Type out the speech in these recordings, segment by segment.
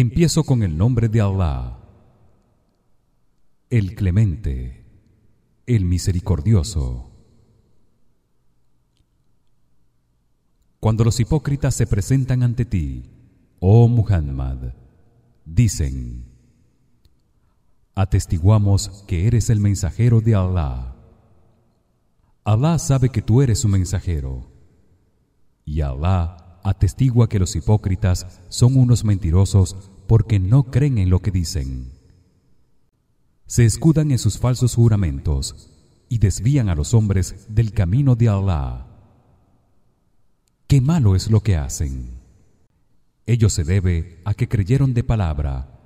Empiezo con el nombre de Allah, el Clemente, el Misericordioso. Cuando los hipócritas se presentan ante ti, oh Muhammad, dicen: Atestiguamos que eres el mensajero de Allah. Allah sabe que tú eres su mensajero. Y Allah atestigua que los hipócritas son unos mentirosos porque no creen en lo que dicen. Se escudan en sus falsos juramentos y desvían a los hombres del camino de Allah. Qué malo es lo que hacen. Ello se debe a que creyeron de palabra,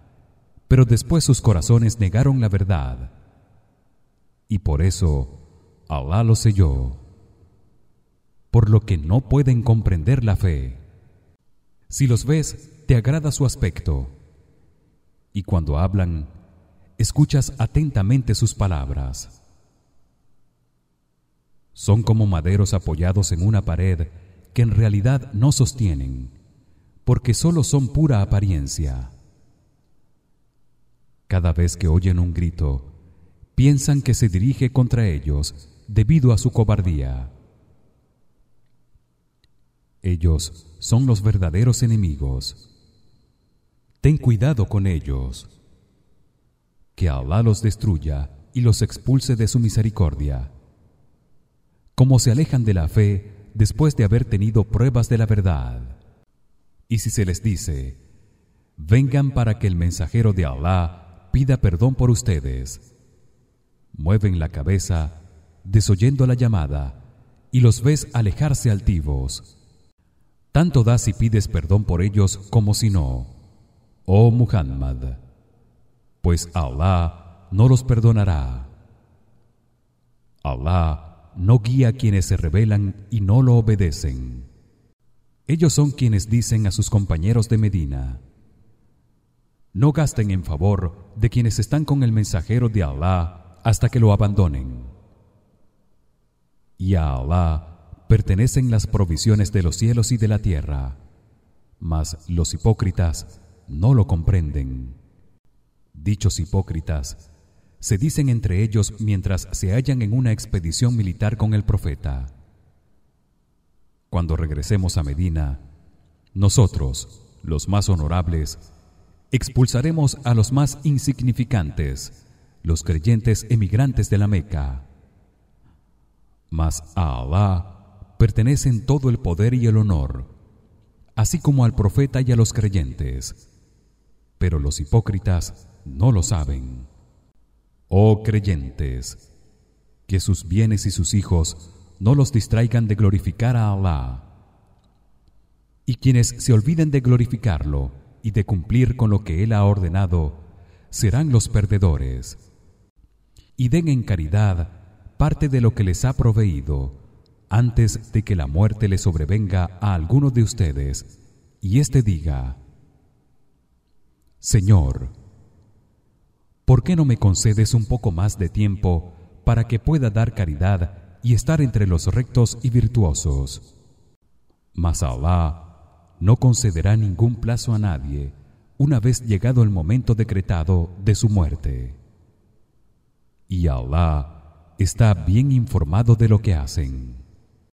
pero después sus corazones negaron la verdad. Y por eso Allah lo selló, por lo que no pueden comprender la fe. Si los ves, te agrada su aspecto, y cuando hablan, escuchas atentamente sus palabras. Son como maderos apoyados en una pared que en realidad no sostienen, porque solo son pura apariencia. Cada vez que oyen un grito, piensan que se dirige contra ellos debido a su cobardía. Ellos son los verdaderos enemigos. Ten cuidado con ellos. Que Allah los destruya y los expulse de su misericordia. Como se alejan de la fe después de haber tenido pruebas de la verdad. Y si se les dice: Vengan para que el mensajero de Allah pida perdón por ustedes. Mueven la cabeza desoyendo la llamada y los ves alejarse altivos. Tanto das y pides perdón por ellos como si no, oh Muhammad, pues Allah no los perdonará. Allah no guía a quienes se rebelan y no lo obedecen. Ellos son quienes dicen a sus compañeros de Medina: No gasten en favor de quienes están con el mensajero de Allah hasta que lo abandonen. Y a Allah pertenecen las provisiones de los cielos y de la tierra, mas los hipócritas no lo comprenden. Dichos hipócritas se dicen entre ellos mientras se hallan en una expedición militar con el profeta. Cuando regresemos a Medina, nosotros, los más honorables, expulsaremos a los más insignificantes, los creyentes emigrantes de la Meca. Mas a Allah pertenecen todo el poder y el honor, así como al profeta y a los creyentes. Pero los hipócritas no lo saben. Oh creyentes, que sus bienes y sus hijos no los distraigan de glorificar a Allah. Y quienes se olviden de glorificarlo y de cumplir con lo que él ha ordenado serán los perdedores. Y den en caridad parte de lo que les ha proveído antes de que la muerte le sobrevenga a alguno de ustedes y éste diga: Señor, ¿por qué no me concedes un poco más de tiempo para que pueda dar caridad y estar entre los rectos y virtuosos? Mas Allah no concederá ningún plazo a nadie una vez llegado el momento decretado de su muerte. Y Allah está bien informado de lo que hacen.